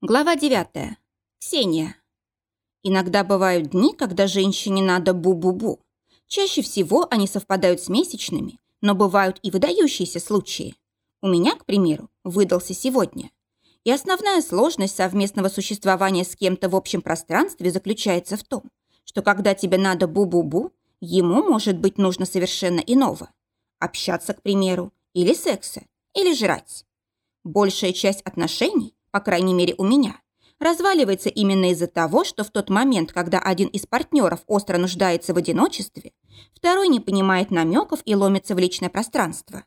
Глава 9. Ксения. Иногда бывают дни, когда женщине надо бу-бу-бу. Чаще всего они совпадают с месячными, но бывают и выдающиеся случаи. У меня, к примеру, выдался сегодня. И основная сложность совместного существования с кем-то в общем пространстве заключается в том, что когда тебе надо бу-бу-бу, ему может быть нужно совершенно иного. Общаться, к примеру, или секса, или жрать. Большая часть отношений по крайней мере у меня, разваливается именно из-за того, что в тот момент, когда один из партнеров остро нуждается в одиночестве, второй не понимает намеков и ломится в личное пространство.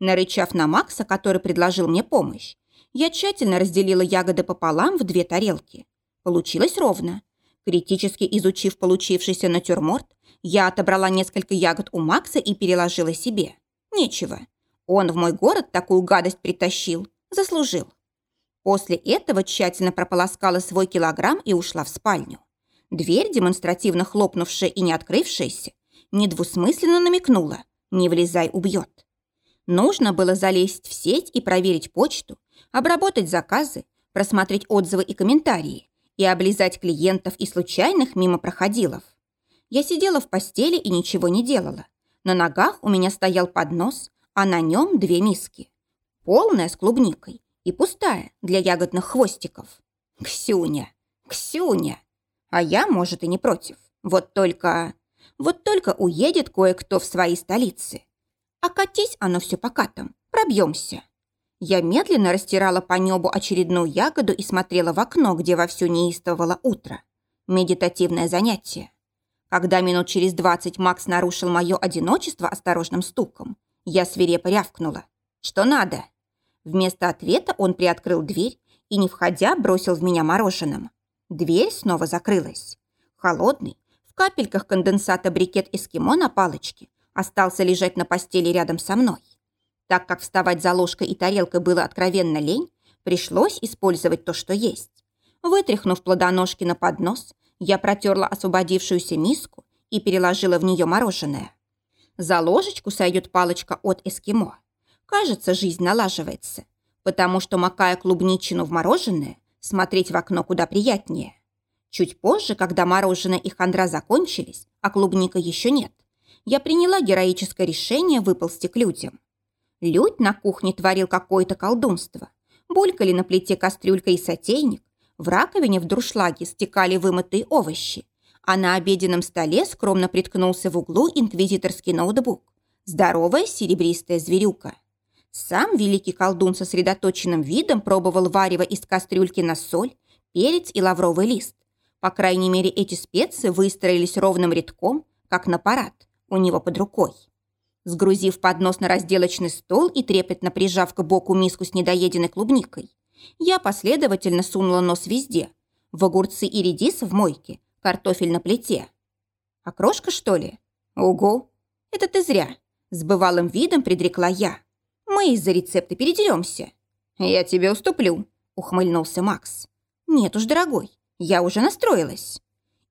Нарычав на Макса, который предложил мне помощь, я тщательно разделила ягоды пополам в две тарелки. Получилось ровно. Критически изучив получившийся натюрморт, я отобрала несколько ягод у Макса и переложила себе. Нечего. Он в мой город такую гадость притащил. Заслужил. После этого тщательно прополоскала свой килограмм и ушла в спальню. Дверь, демонстративно хлопнувшая и не открывшаяся, недвусмысленно намекнула «не влезай, убьет». Нужно было залезть в сеть и проверить почту, обработать заказы, просмотреть отзывы и комментарии и облизать клиентов и случайных мимо проходилов. Я сидела в постели и ничего не делала. На ногах у меня стоял поднос, а на нем две миски. Полная с клубникой и пустая для ягодных хвостиков. Ксюня, Ксюня. А я, может, и не против. Вот только... Вот только уедет кое-кто в свои столицы. А катись оно все покатом, пробьемся. Я медленно растирала по небу очередную ягоду и смотрела в окно, где вовсю неистовало утро. Медитативное занятие. Когда минут через двадцать Макс нарушил мое одиночество осторожным стуком, я свирепо рявкнула. «Что надо?» Вместо ответа он приоткрыл дверь и, не входя, бросил в меня мороженым. Дверь снова закрылась. Холодный, в капельках конденсата брикет эскимо на палочке остался лежать на постели рядом со мной. Так как вставать за ложкой и тарелкой было откровенно лень, пришлось использовать то, что есть. Вытряхнув плодоножки на поднос, я протерла освободившуюся миску и переложила в нее мороженое. За ложечку сойдет палочка от эскимо. Кажется, жизнь налаживается, потому что, макая клубничину в мороженое, смотреть в окно куда приятнее. Чуть позже, когда мороженое и хандра закончились, а клубника еще нет, я приняла героическое решение выползти к людям. Людь на кухне творил какое-то колдунство. Булькали на плите кастрюлька и сотейник, в раковине в дуршлаге стекали вымытые овощи, а на обеденном столе скромно приткнулся в углу инквизиторский ноутбук. Здоровая серебристая зверюка. Сам великий колдун сосредоточенным видом пробовал варево из кастрюльки на соль, перец и лавровый лист. По крайней мере, эти специи выстроились ровным рядком, как на парад, у него под рукой. Сгрузив поднос на разделочный стол и трепетно прижав к боку миску с недоеденной клубникой, я последовательно сунула нос везде. В огурцы и редис в мойке, картофель на плите. «Окрошка, что ли?» «Ого! Это ты зря!» С бывалым видом предрекла я. Мы из-за рецепта передеремся». «Я тебе уступлю», — ухмыльнулся Макс. «Нет уж, дорогой, я уже настроилась».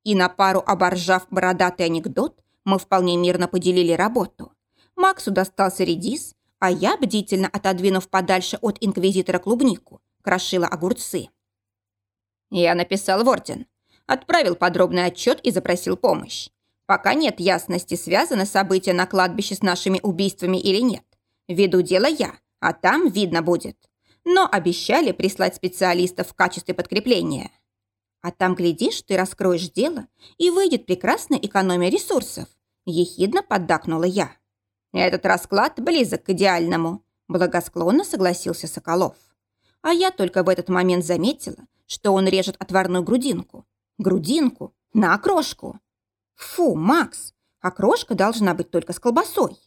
И на пару оборжав бородатый анекдот, мы вполне мирно поделили работу. Максу достался редис, а я, бдительно отодвинув подальше от инквизитора клубнику, крошила огурцы. Я написал в орден, отправил подробный отчет и запросил помощь. Пока нет ясности, связаны события на кладбище с нашими убийствами или нет. Веду дело я, а там видно будет. Но обещали прислать специалистов в качестве подкрепления. А там, глядишь, ты раскроешь дело, и выйдет прекрасная экономия ресурсов. Ехидно поддакнула я. Этот расклад близок к идеальному, благосклонно согласился Соколов. А я только в этот момент заметила, что он режет отварную грудинку. Грудинку на окрошку. Фу, Макс, окрошка должна быть только с колбасой.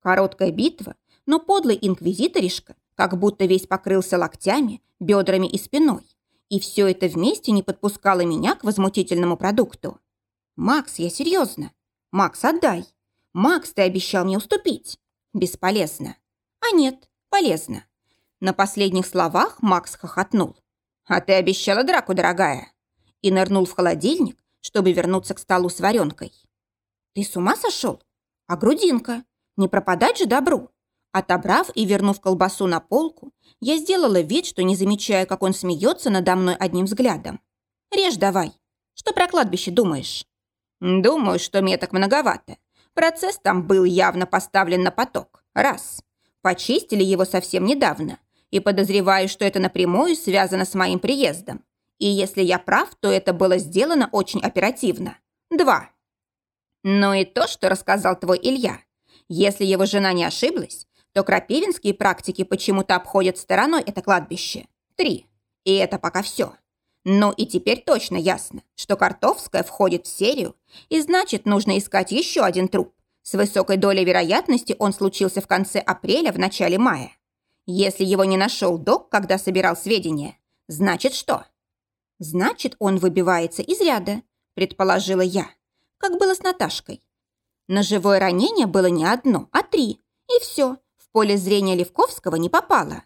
Короткая битва, но подлый инквизиторишка как будто весь покрылся локтями, бедрами и спиной. И все это вместе не подпускало меня к возмутительному продукту. «Макс, я серьезно. Макс, отдай. Макс, ты обещал мне уступить. Бесполезно. А нет, полезно». На последних словах Макс хохотнул. «А ты обещала драку, дорогая!» И нырнул в холодильник, чтобы вернуться к столу с варенкой. «Ты с ума сошел? А грудинка? Не пропадать же добру!» Отобрав и вернув колбасу на полку, я сделала вид, что не замечаю, как он смеется надо мной одним взглядом. «Режь давай. Что про кладбище думаешь?» «Думаю, что меток многовато. Процесс там был явно поставлен на поток. Раз. Почистили его совсем недавно. И подозреваю, что это напрямую связано с моим приездом. И если я прав, то это было сделано очень оперативно. Два. Ну и то, что рассказал твой Илья. Если его жена не ошиблась, то крапивинские практики почему-то обходят стороной это кладбище. Три. И это пока все. Ну и теперь точно ясно, что Картовская входит в серию, и значит, нужно искать еще один труп. С высокой долей вероятности он случился в конце апреля, в начале мая. Если его не нашел док, когда собирал сведения, значит что? Значит, он выбивается из ряда, предположила я, как было с Наташкой. Ножевое ранение было не одно, а три, и все, поле зрения Левковского не попало.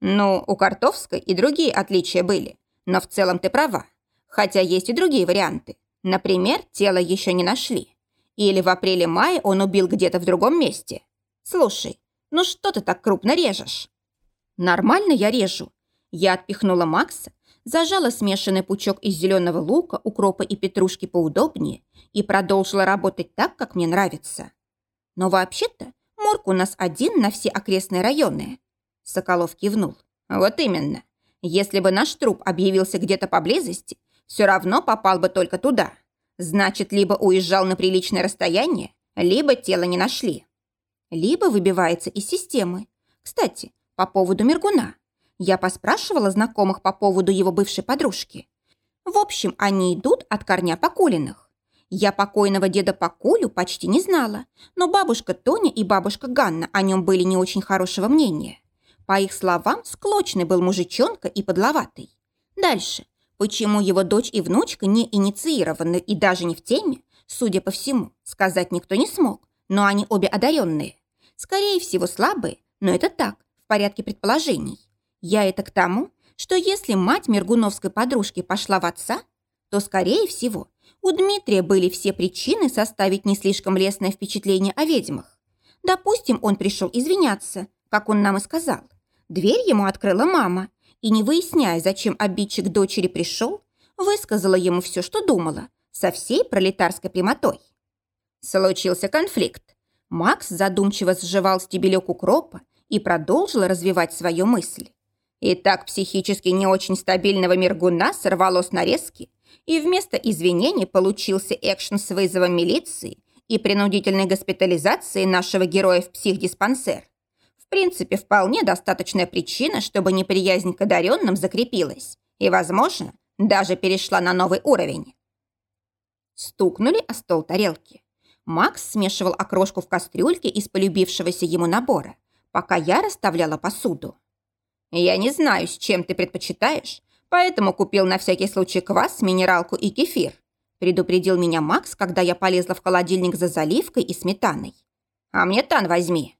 Ну, у Картовской и другие отличия были, но в целом ты права. Хотя есть и другие варианты. Например, тело еще не нашли. Или в апреле-мае он убил где-то в другом месте. Слушай, ну что ты так крупно режешь? Нормально я режу. Я отпихнула Макса, зажала смешанный пучок из зеленого лука, укропа и петрушки поудобнее и продолжила работать так, как мне нравится. Но вообще-то Морг у нас один на все окрестные районы. Соколов кивнул. Вот именно. Если бы наш труп объявился где-то поблизости, все равно попал бы только туда. Значит, либо уезжал на приличное расстояние, либо тело не нашли. Либо выбивается из системы. Кстати, по поводу Мергуна. Я поспрашивала знакомых по поводу его бывшей подружки. В общем, они идут от корня Покулиных. Я покойного деда Покулю почти не знала, но бабушка Тоня и бабушка Ганна о нем были не очень хорошего мнения. По их словам, склочный был мужичонка и подловатый. Дальше. Почему его дочь и внучка не инициированы и даже не в теме, судя по всему, сказать никто не смог, но они обе одаренные. Скорее всего, слабые, но это так, в порядке предположений. Я это к тому, что если мать Мергуновской подружки пошла в отца, то, скорее всего, у Дмитрия были все причины составить не слишком лестное впечатление о ведьмах. Допустим, он пришел извиняться, как он нам и сказал. Дверь ему открыла мама, и, не выясняя, зачем обидчик дочери пришел, высказала ему все, что думала, со всей пролетарской прямотой. Случился конфликт. Макс задумчиво сживал стебелек укропа и продолжил развивать свою мысль. И так психически не очень стабильного Мергуна сорвало с нарезки, и вместо извинений получился экшен с вызовом милиции и принудительной госпитализацией нашего героя в психдиспансер. В принципе, вполне достаточная причина, чтобы неприязнь к одаренным закрепилась и, возможно, даже перешла на новый уровень. Стукнули о стол тарелки. Макс смешивал окрошку в кастрюльке из полюбившегося ему набора, пока я расставляла посуду. «Я не знаю, с чем ты предпочитаешь, Поэтому купил на всякий случай квас, минералку и кефир. Предупредил меня Макс, когда я полезла в холодильник за заливкой и сметаной. А мне тан возьми.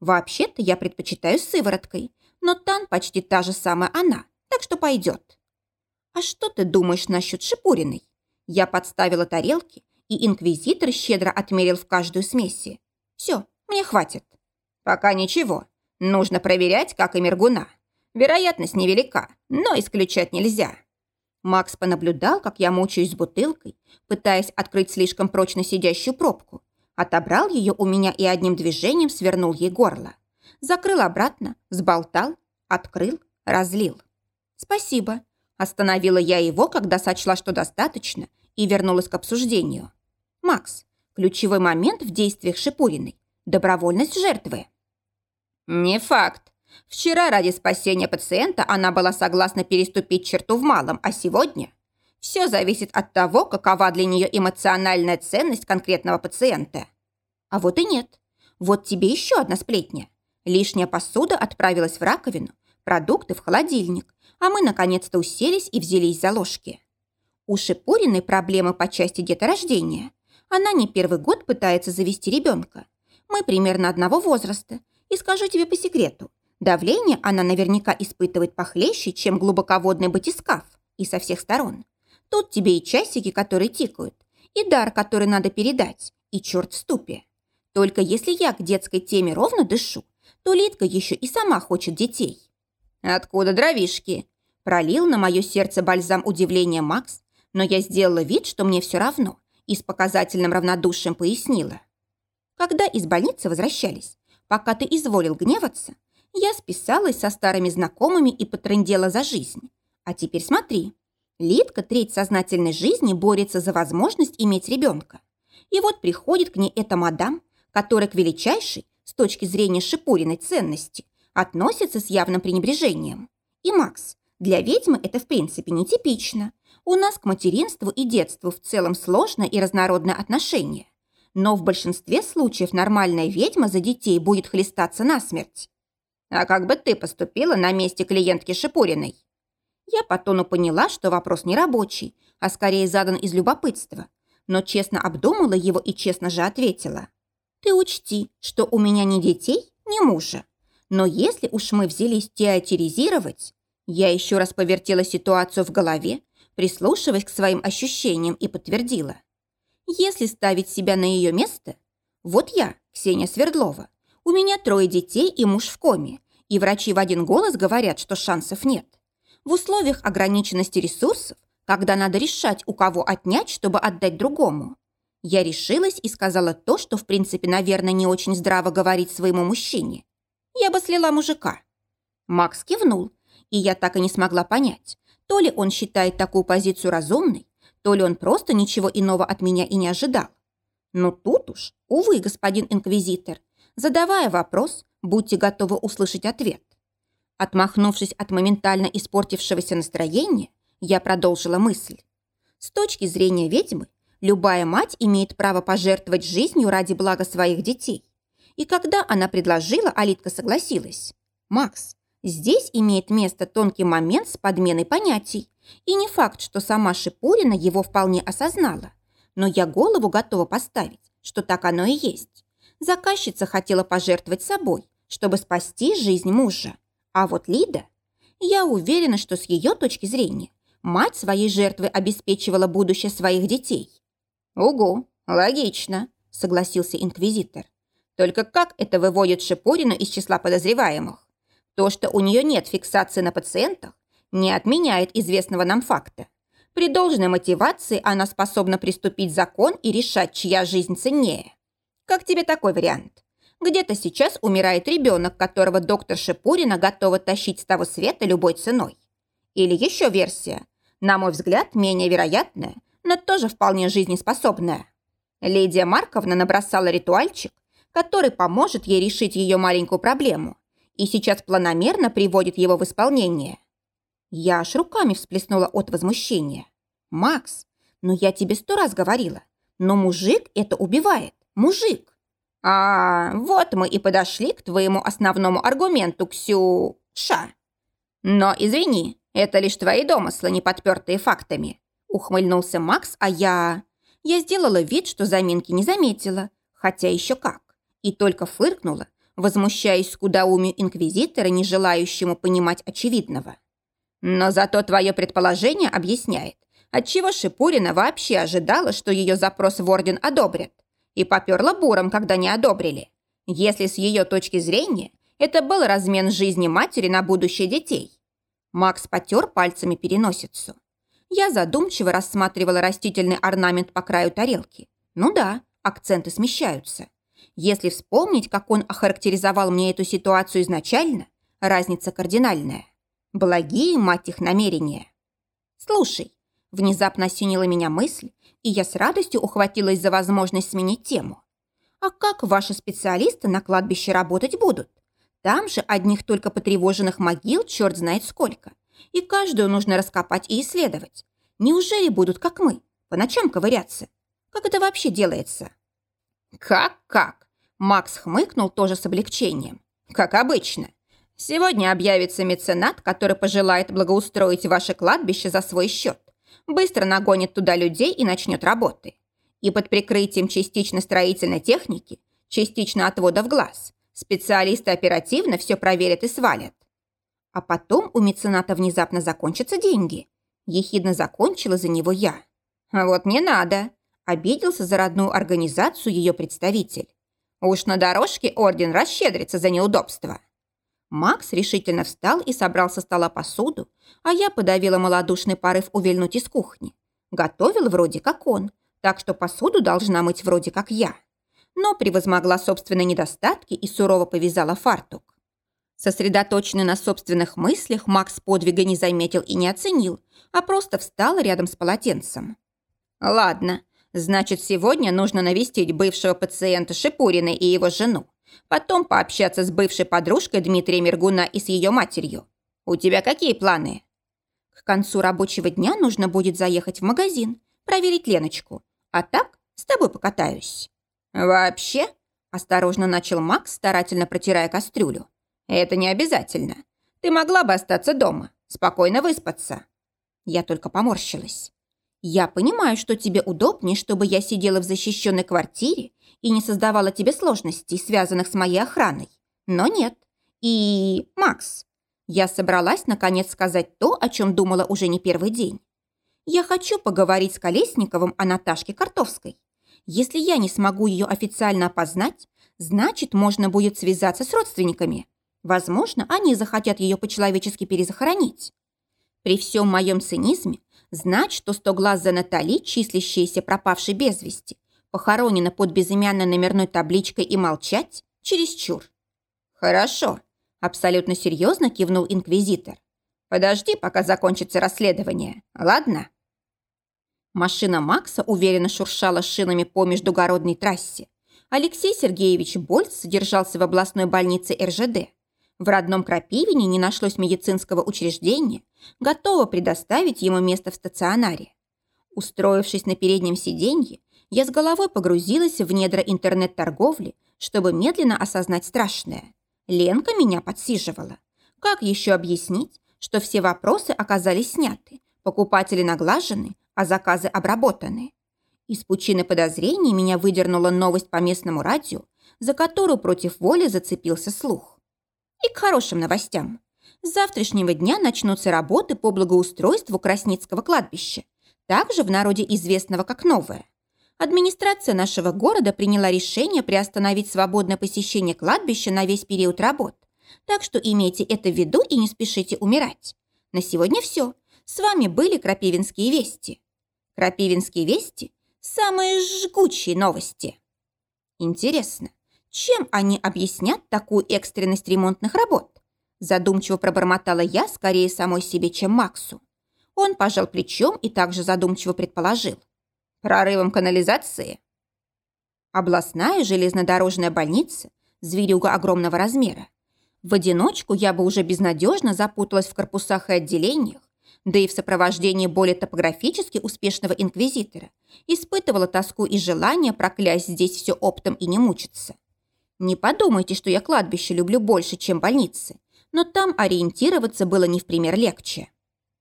Вообще-то я предпочитаю сывороткой, но тан почти та же самая она, так что пойдет. А что ты думаешь насчет шипуриной? Я подставила тарелки, и инквизитор щедро отмерил в каждую смеси. Все, мне хватит. Пока ничего. Нужно проверять, как и мергуна. Вероятность невелика, но исключать нельзя. Макс понаблюдал, как я мучаюсь с бутылкой, пытаясь открыть слишком прочно сидящую пробку. Отобрал ее у меня и одним движением свернул ей горло. Закрыл обратно, сболтал, открыл, разлил. «Спасибо», – остановила я его, когда сочла, что достаточно, и вернулась к обсуждению. «Макс, ключевой момент в действиях Шипуриной – добровольность жертвы». «Не факт», Вчера ради спасения пациента она была согласна переступить черту в малом, а сегодня... Все зависит от того, какова для нее эмоциональная ценность конкретного пациента. А вот и нет. Вот тебе еще одна сплетня. Лишняя посуда отправилась в раковину, продукты в холодильник, а мы наконец-то уселись и взялись за ложки. У Шипуриной проблемы по части деторождения. Она не первый год пытается завести ребенка. Мы примерно одного возраста. И скажу тебе по секрету, Давление она наверняка испытывает похлеще, чем глубоководный батискаф, и со всех сторон. Тут тебе и часики, которые тикают, и дар, который надо передать, и черт в ступе. Только если я к детской теме ровно дышу, то Литка еще и сама хочет детей. «Откуда дровишки?» Пролил на мое сердце бальзам удивления Макс, но я сделала вид, что мне все равно, и с показательным равнодушием пояснила. Когда из больницы возвращались, пока ты изволил гневаться, я списалась со старыми знакомыми и потрындела за жизнь. А теперь смотри, Литка треть сознательной жизни борется за возможность иметь ребенка. И вот приходит к ней эта мадам, которая к величайшей, с точки зрения Шипуриной ценности, относится с явным пренебрежением. И Макс, для ведьмы это в принципе нетипично. У нас к материнству и детству в целом сложное и разнородное отношение. Но в большинстве случаев нормальная ведьма за детей будет хлестаться насмерть. А как бы ты поступила на месте клиентки Шипуриной? Я по тону поняла, что вопрос не рабочий, а скорее задан из любопытства, но честно обдумала его и честно же ответила. «Ты учти, что у меня ни детей, ни мужа. Но если уж мы взялись теоретизировать...» Я еще раз повертела ситуацию в голове, прислушиваясь к своим ощущениям и подтвердила. «Если ставить себя на ее место... Вот я, Ксения Свердлова, у меня трое детей и муж в коме, и врачи в один голос говорят, что шансов нет. В условиях ограниченности ресурсов, когда надо решать, у кого отнять, чтобы отдать другому. Я решилась и сказала то, что, в принципе, наверное, не очень здраво говорить своему мужчине. Я бы слила мужика. Макс кивнул, и я так и не смогла понять, то ли он считает такую позицию разумной, то ли он просто ничего иного от меня и не ожидал. Но тут уж, увы, господин инквизитор, задавая вопрос, будьте готовы услышать ответ. Отмахнувшись от моментально испортившегося настроения, я продолжила мысль. С точки зрения ведьмы, любая мать имеет право пожертвовать жизнью ради блага своих детей. И когда она предложила, Алитка согласилась. «Макс, здесь имеет место тонкий момент с подменой понятий. И не факт, что сама Шипурина его вполне осознала. Но я голову готова поставить, что так оно и есть. Заказчица хотела пожертвовать собой, чтобы спасти жизнь мужа. А вот Лида, я уверена, что с ее точки зрения мать своей жертвы обеспечивала будущее своих детей. «Угу, логично», — согласился инквизитор. «Только как это выводит Шипурину из числа подозреваемых? То, что у нее нет фиксации на пациентах, не отменяет известного нам факта. При должной мотивации она способна приступить закон и решать, чья жизнь ценнее. Как тебе такой вариант? Где-то сейчас умирает ребенок, которого доктор Шипурина готова тащить с того света любой ценой. Или еще версия, на мой взгляд, менее вероятная, но тоже вполне жизнеспособная. Лидия Марковна набросала ритуальчик, который поможет ей решить ее маленькую проблему, и сейчас планомерно приводит его в исполнение. Я аж руками всплеснула от возмущения. «Макс, ну я тебе сто раз говорила, но мужик это убивает, мужик. «А, вот мы и подошли к твоему основному аргументу, Ксюша. Но извини, это лишь твои домыслы, не подпертые фактами», ухмыльнулся Макс, а я... Я сделала вид, что заминки не заметила, хотя еще как, и только фыркнула, возмущаясь скудоумию инквизитора, не желающему понимать очевидного. Но зато твое предположение объясняет, отчего Шипурина вообще ожидала, что ее запрос в Орден одобрят и поперла буром, когда не одобрили. Если с ее точки зрения это был размен жизни матери на будущее детей. Макс потер пальцами переносицу. Я задумчиво рассматривала растительный орнамент по краю тарелки. Ну да, акценты смещаются. Если вспомнить, как он охарактеризовал мне эту ситуацию изначально, разница кардинальная. Благие, мать их, намерения. Слушай, внезапно осенила меня мысль, и я с радостью ухватилась за возможность сменить тему. А как ваши специалисты на кладбище работать будут? Там же одних только потревоженных могил черт знает сколько. И каждую нужно раскопать и исследовать. Неужели будут, как мы, по ночам ковыряться? Как это вообще делается? Как-как? Макс хмыкнул тоже с облегчением. Как обычно. Сегодня объявится меценат, который пожелает благоустроить ваше кладбище за свой счет быстро нагонит туда людей и начнет работы. И под прикрытием частично строительной техники, частично отвода в глаз, специалисты оперативно все проверят и свалят. А потом у мецената внезапно закончатся деньги. Ехидно закончила за него я. А вот не надо. Обиделся за родную организацию ее представитель. Уж на дорожке орден расщедрится за неудобства. Макс решительно встал и собрал со стола посуду, а я подавила малодушный порыв увильнуть из кухни. Готовил вроде как он, так что посуду должна мыть вроде как я. Но превозмогла собственные недостатки и сурово повязала фартук. Сосредоточенный на собственных мыслях, Макс подвига не заметил и не оценил, а просто встал рядом с полотенцем. «Ладно, значит, сегодня нужно навестить бывшего пациента Шипурина и его жену. Потом пообщаться с бывшей подружкой Дмитрия Мергуна и с ее матерью. У тебя какие планы?» К концу рабочего дня нужно будет заехать в магазин, проверить Леночку. А так с тобой покатаюсь. «Вообще?» – осторожно начал Макс, старательно протирая кастрюлю. «Это не обязательно. Ты могла бы остаться дома, спокойно выспаться». Я только поморщилась. «Я понимаю, что тебе удобнее, чтобы я сидела в защищенной квартире и не создавала тебе сложностей, связанных с моей охраной. Но нет. И... Макс, я собралась, наконец, сказать то, о чем думала уже не первый день. Я хочу поговорить с Колесниковым о Наташке Картовской. Если я не смогу ее официально опознать, значит, можно будет связаться с родственниками. Возможно, они захотят ее по-человечески перезахоронить. При всем моем цинизме знать, что сто глаз за Натали, числящиеся пропавшей без вести, похоронена под безымянной номерной табличкой и молчать – чересчур. «Хорошо», – абсолютно серьезно кивнул инквизитор. «Подожди, пока закончится расследование, ладно?» Машина Макса уверенно шуршала шинами по междугородной трассе. Алексей Сергеевич Больц содержался в областной больнице РЖД. В родном Крапивине не нашлось медицинского учреждения, готово предоставить ему место в стационаре. Устроившись на переднем сиденье, я с головой погрузилась в недра интернет-торговли, чтобы медленно осознать страшное. Ленка меня подсиживала. Как еще объяснить, что все вопросы оказались сняты, покупатели наглажены, а заказы обработаны? Из пучины подозрений меня выдернула новость по местному радио, за которую против воли зацепился слух. И к хорошим новостям. С завтрашнего дня начнутся работы по благоустройству Красницкого кладбища, также в народе известного как Новое. Администрация нашего города приняла решение приостановить свободное посещение кладбища на весь период работ. Так что имейте это в виду и не спешите умирать. На сегодня все. С вами были Крапивинские вести. Крапивинские вести – самые жгучие новости. Интересно, чем они объяснят такую экстренность ремонтных работ? Задумчиво пробормотала я скорее самой себе, чем Максу. Он пожал плечом и также задумчиво предположил. Прорывом канализации? Областная железнодорожная больница – зверюга огромного размера. В одиночку я бы уже безнадежно запуталась в корпусах и отделениях, да и в сопровождении более топографически успешного инквизитора испытывала тоску и желание проклясть здесь все оптом и не мучиться. Не подумайте, что я кладбище люблю больше, чем больницы, но там ориентироваться было не в пример легче.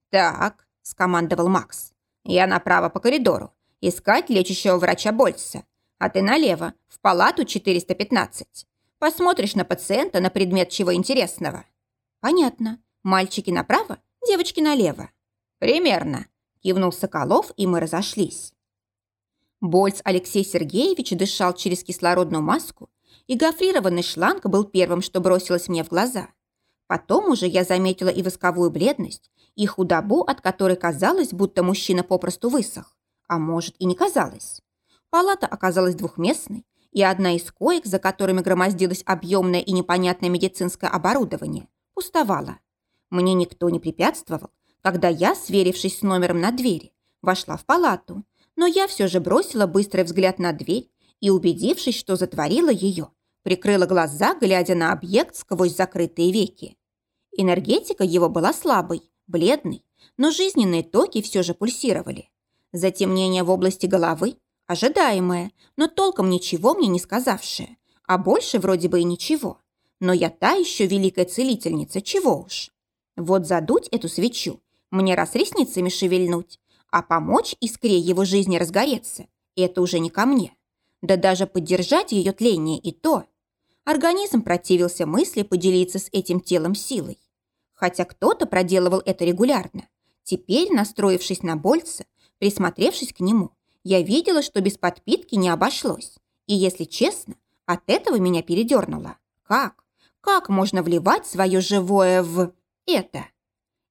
«Так», – скомандовал Макс, – «я направо по коридору, искать лечащего врача Больца, а ты налево, в палату 415. Посмотришь на пациента на предмет чего интересного». «Понятно. Мальчики направо, девочки налево». «Примерно», – кивнул Соколов, и мы разошлись. Больц Алексей Сергеевич дышал через кислородную маску и гофрированный шланг был первым, что бросилось мне в глаза. Потом уже я заметила и восковую бледность, и худобу, от которой казалось, будто мужчина попросту высох. А может, и не казалось. Палата оказалась двухместной, и одна из коек, за которыми громоздилось объемное и непонятное медицинское оборудование, пустовала. Мне никто не препятствовал, когда я, сверившись с номером на двери, вошла в палату, но я все же бросила быстрый взгляд на дверь и, убедившись, что затворила ее, прикрыла глаза, глядя на объект сквозь закрытые веки. Энергетика его была слабой, бледной, но жизненные токи все же пульсировали. Затемнение в области головы, ожидаемое, но толком ничего мне не сказавшее, а больше вроде бы и ничего. Но я та еще великая целительница, чего уж. Вот задуть эту свечу, мне раз ресницами шевельнуть, а помочь искре его жизни разгореться – это уже не ко мне. Да даже поддержать ее тление и то. Организм противился мысли поделиться с этим телом силой. Хотя кто-то проделывал это регулярно. Теперь, настроившись на Больца, присмотревшись к нему, я видела, что без подпитки не обошлось. И, если честно, От этого меня передернуло. Как? Как можно вливать свое живое в это?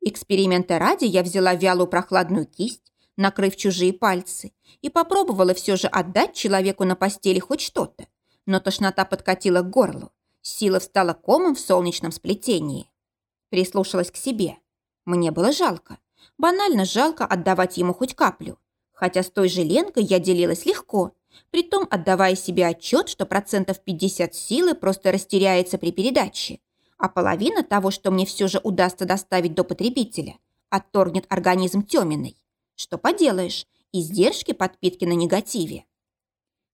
Эксперимента ради я взяла вялую прохладную кисть, накрыв чужие пальцы, и попробовала все же отдать человеку на постели хоть что-то. Но тошнота подкатила к горлу. Сила встала комом в солнечном сплетении. Прислушалась к себе. Мне было жалко. Банально жалко отдавать ему хоть каплю. Хотя с той же Ленкой я делилась легко, притом отдавая себе отчет, что процентов 50 силы просто растеряется при передаче, а половина того, что мне все же удастся доставить до потребителя, отторгнет организм Тёминой. Что поделаешь, издержки подпитки на негативе.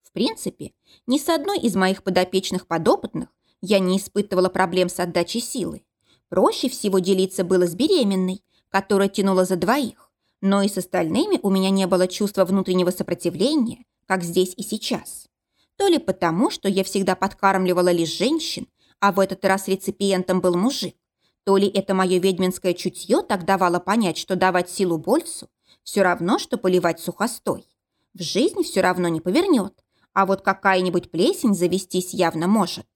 В принципе, ни с одной из моих подопечных подопытных я не испытывала проблем с отдачей силы. Проще всего делиться было с беременной, которая тянула за двоих, но и с остальными у меня не было чувства внутреннего сопротивления, как здесь и сейчас. То ли потому, что я всегда подкармливала лишь женщин, а в этот раз реципиентом был мужик, то ли это мое ведьминское чутье так давало понять, что давать силу Больцу все равно, что поливать сухостой. В жизнь все равно не повернет, а вот какая-нибудь плесень завестись явно может.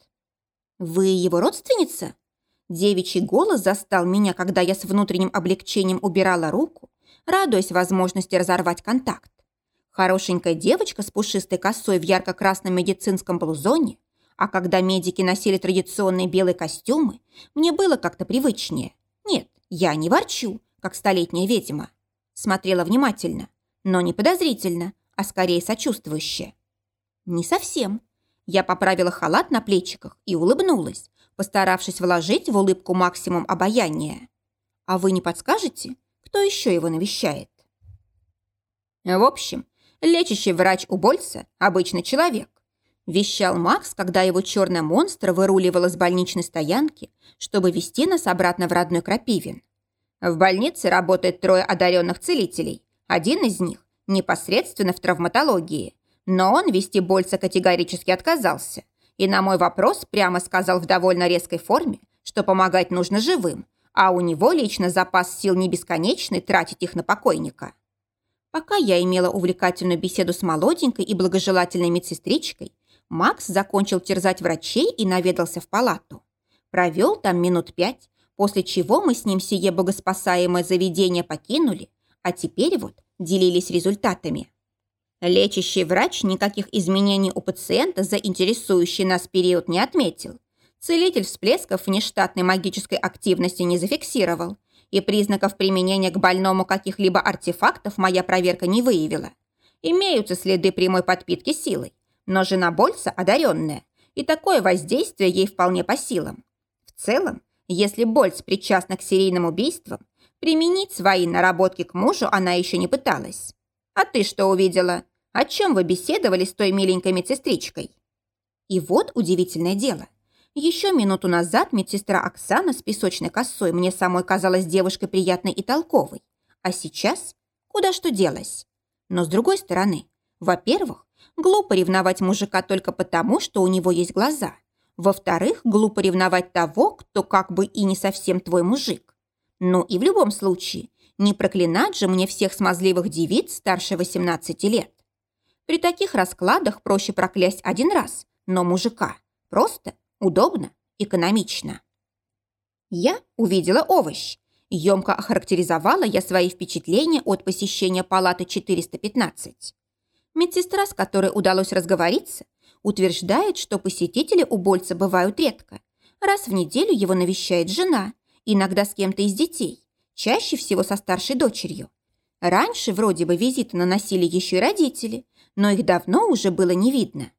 «Вы его родственница?» Девичий голос застал меня, когда я с внутренним облегчением убирала руку, радуясь возможности разорвать контакт. Хорошенькая девочка с пушистой косой в ярко-красном медицинском блузоне, а когда медики носили традиционные белые костюмы, мне было как-то привычнее. Нет, я не ворчу, как столетняя ведьма. Смотрела внимательно, но не подозрительно, а скорее сочувствующе. Не совсем. Я поправила халат на плечиках и улыбнулась, постаравшись вложить в улыбку максимум обаяния. А вы не подскажете, кто еще его навещает? В общем, Лечащий врач у Больца – обычный человек. Вещал Макс, когда его черный монстр выруливал из больничной стоянки, чтобы вести нас обратно в родной Крапивин. В больнице работает трое одаренных целителей. Один из них непосредственно в травматологии. Но он вести Больца категорически отказался. И на мой вопрос прямо сказал в довольно резкой форме, что помогать нужно живым, а у него лично запас сил не бесконечный тратить их на покойника. Пока я имела увлекательную беседу с молоденькой и благожелательной медсестричкой, Макс закончил терзать врачей и наведался в палату. Провел там минут пять, после чего мы с ним сие богоспасаемое заведение покинули, а теперь вот делились результатами. Лечащий врач никаких изменений у пациента за интересующий нас период не отметил. Целитель всплесков внештатной магической активности не зафиксировал, и признаков применения к больному каких-либо артефактов моя проверка не выявила. Имеются следы прямой подпитки силой, но жена Больца одаренная, и такое воздействие ей вполне по силам. В целом, если Больц причастна к серийным убийствам, применить свои наработки к мужу она еще не пыталась. А ты что увидела? О чем вы беседовали с той миленькой медсестричкой? И вот удивительное дело. Еще минуту назад медсестра Оксана с песочной косой мне самой казалась девушкой приятной и толковой. А сейчас куда что делась. Но с другой стороны, во-первых, глупо ревновать мужика только потому, что у него есть глаза. Во-вторых, глупо ревновать того, кто как бы и не совсем твой мужик. Ну и в любом случае, не проклинать же мне всех смазливых девиц старше 18 лет. При таких раскладах проще проклясть один раз, но мужика. Просто Удобно, экономично. Я увидела овощ. Емко охарактеризовала я свои впечатления от посещения палаты 415. Медсестра, с которой удалось разговориться, утверждает, что посетители у Больца бывают редко. Раз в неделю его навещает жена, иногда с кем-то из детей, чаще всего со старшей дочерью. Раньше вроде бы визиты наносили еще и родители, но их давно уже было не видно.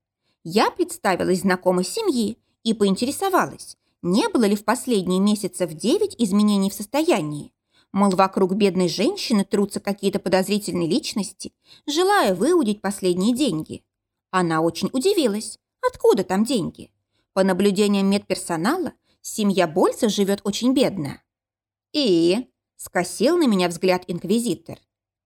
Я представилась знакомой семьи и поинтересовалась, не было ли в последние месяцы в девять изменений в состоянии. Мол, вокруг бедной женщины трутся какие-то подозрительные личности, желая выудить последние деньги. Она очень удивилась. Откуда там деньги? По наблюдениям медперсонала, семья Больца живет очень бедно. «И?» – скосил на меня взгляд инквизитор.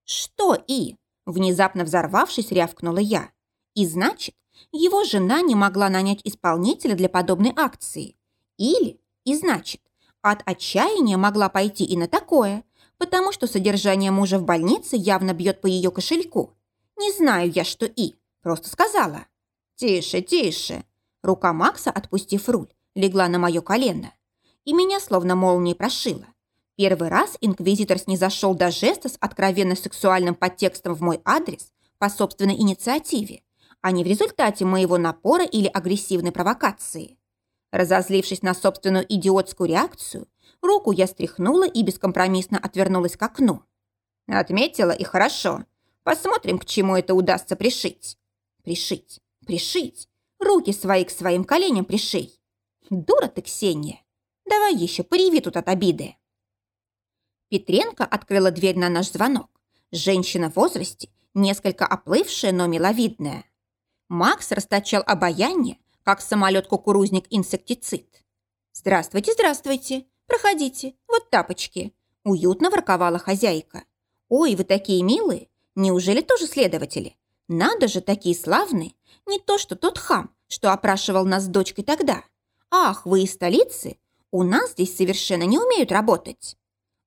«Что «и?» – внезапно взорвавшись, рявкнула я. «И значит, его жена не могла нанять исполнителя для подобной акции. Или, и значит, от отчаяния могла пойти и на такое, потому что содержание мужа в больнице явно бьет по ее кошельку. Не знаю я, что и, просто сказала. «Тише, тише!» Рука Макса, отпустив руль, легла на мое колено. И меня словно молнией прошило. Первый раз инквизитор снизошел до жеста с откровенно сексуальным подтекстом в мой адрес по собственной инициативе, а не в результате моего напора или агрессивной провокации. Разозлившись на собственную идиотскую реакцию, руку я стряхнула и бескомпромиссно отвернулась к окну. Отметила и хорошо. Посмотрим, к чему это удастся пришить. Пришить, пришить. Руки свои к своим коленям пришей. Дура ты, Ксения. Давай еще пореви тут от обиды. Петренко открыла дверь на наш звонок. Женщина в возрасте, несколько оплывшая, но миловидная. Макс расточал обаяние, как самолет-кукурузник инсектицид. «Здравствуйте, здравствуйте! Проходите, вот тапочки!» Уютно ворковала хозяйка. «Ой, вы такие милые! Неужели тоже следователи? Надо же, такие славные! Не то, что тот хам, что опрашивал нас с дочкой тогда. Ах, вы из столицы? У нас здесь совершенно не умеют работать!»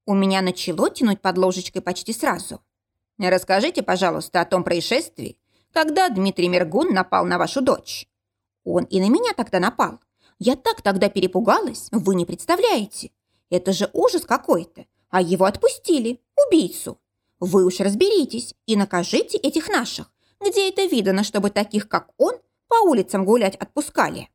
У меня начало тянуть под ложечкой почти сразу. «Расскажите, пожалуйста, о том происшествии, когда Дмитрий Мергун напал на вашу дочь». «Он и на меня тогда напал. Я так тогда перепугалась, вы не представляете. Это же ужас какой-то. А его отпустили, убийцу. Вы уж разберитесь и накажите этих наших. Где это видано, чтобы таких, как он, по улицам гулять отпускали?»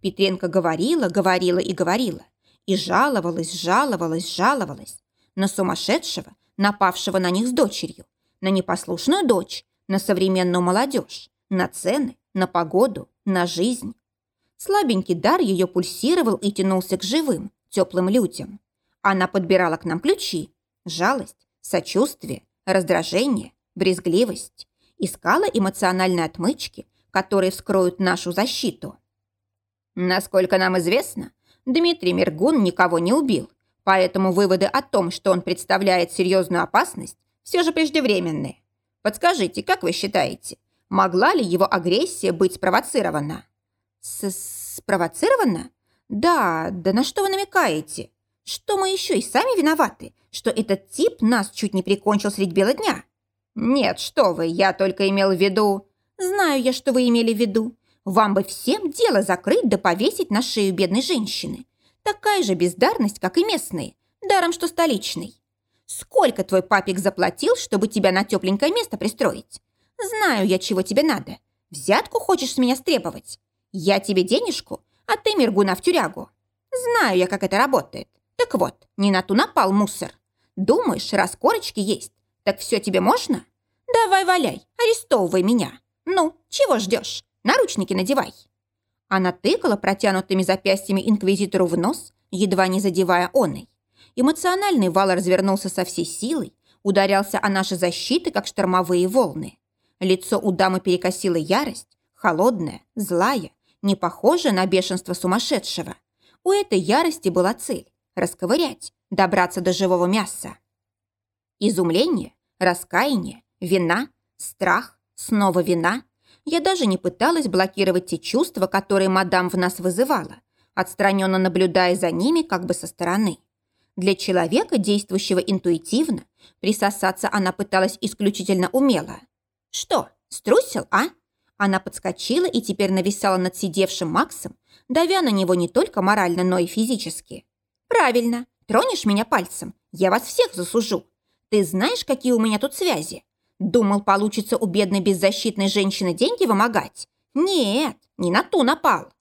Петренко говорила, говорила и говорила. И жаловалась, жаловалась, жаловалась на сумасшедшего, напавшего на них с дочерью, на непослушную дочь, на современную молодежь, на цены, на погоду, на жизнь. Слабенький дар ее пульсировал и тянулся к живым, теплым людям. Она подбирала к нам ключи, жалость, сочувствие, раздражение, брезгливость. Искала эмоциональные отмычки, которые вскроют нашу защиту. Насколько нам известно, Дмитрий Мергун никого не убил Поэтому выводы о том, что он представляет серьезную опасность, все же преждевременные. Подскажите, как вы считаете, могла ли его агрессия быть спровоцирована? С спровоцирована? Да, да на что вы намекаете? Что мы еще и сами виноваты, что этот тип нас чуть не прикончил средь бела дня? Нет, что вы, я только имел в виду... Знаю я, что вы имели в виду. Вам бы всем дело закрыть да повесить на шею бедной женщины. Такая же бездарность, как и местные, даром что столичный. Сколько твой папик заплатил, чтобы тебя на тепленькое место пристроить? Знаю я, чего тебе надо. Взятку хочешь с меня стребовать? Я тебе денежку, а ты Мергуна в тюрягу. Знаю я, как это работает. Так вот, не на ту напал мусор. Думаешь, раз корочки есть, так все тебе можно? Давай валяй, арестовывай меня. Ну, чего ждешь? Наручники надевай. Она тыкала протянутыми запястьями инквизитору в нос, едва не задевая оной. Эмоциональный вал развернулся со всей силой, ударялся о наши защиты, как штормовые волны. Лицо у дамы перекосило ярость, холодная, злая, не похожая на бешенство сумасшедшего. У этой ярости была цель – расковырять, добраться до живого мяса. Изумление, раскаяние, вина, страх, снова вина, я даже не пыталась блокировать те чувства, которые мадам в нас вызывала, отстраненно наблюдая за ними как бы со стороны. Для человека, действующего интуитивно, присосаться она пыталась исключительно умело. «Что, струсил, а?» Она подскочила и теперь нависала над сидевшим Максом, давя на него не только морально, но и физически. «Правильно. Тронешь меня пальцем, я вас всех засужу. Ты знаешь, какие у меня тут связи? Думал, получится у бедной беззащитной женщины деньги вымогать? Нет, не на ту напал.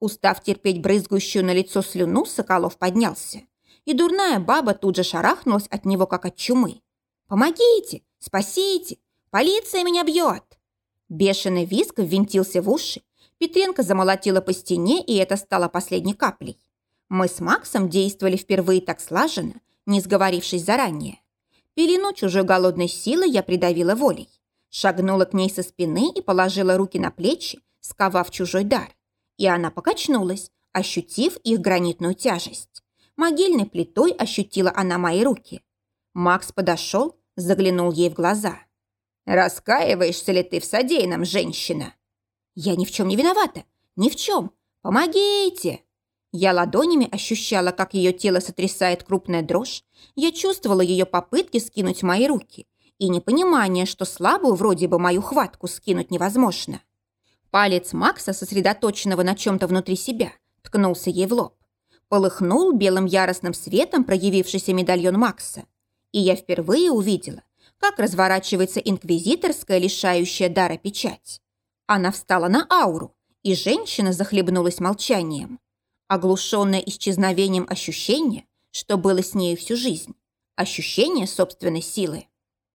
Устав терпеть брызгающую на лицо слюну, Соколов поднялся. И дурная баба тут же шарахнулась от него, как от чумы. «Помогите! Спасите! Полиция меня бьет!» Бешеный виск ввинтился в уши. Петренко замолотила по стене, и это стало последней каплей. Мы с Максом действовали впервые так слаженно, не сговорившись заранее. Пелену чужой голодной силы я придавила волей. Шагнула к ней со спины и положила руки на плечи, сковав чужой дар. И она покачнулась, ощутив их гранитную тяжесть. Могильной плитой ощутила она мои руки. Макс подошел, заглянул ей в глаза. «Раскаиваешься ли ты в содеянном, женщина?» «Я ни в чем не виновата. Ни в чем. Помогите!» Я ладонями ощущала, как ее тело сотрясает крупная дрожь. Я чувствовала ее попытки скинуть мои руки и непонимание, что слабую вроде бы мою хватку скинуть невозможно. Палец Макса, сосредоточенного на чем-то внутри себя, ткнулся ей в лоб. Полыхнул белым яростным светом проявившийся медальон Макса. И я впервые увидела, как разворачивается инквизиторская, лишающая дара печать. Она встала на ауру, и женщина захлебнулась молчанием. Оглушенное исчезновением ощущение, что было с нею всю жизнь. Ощущение собственной силы.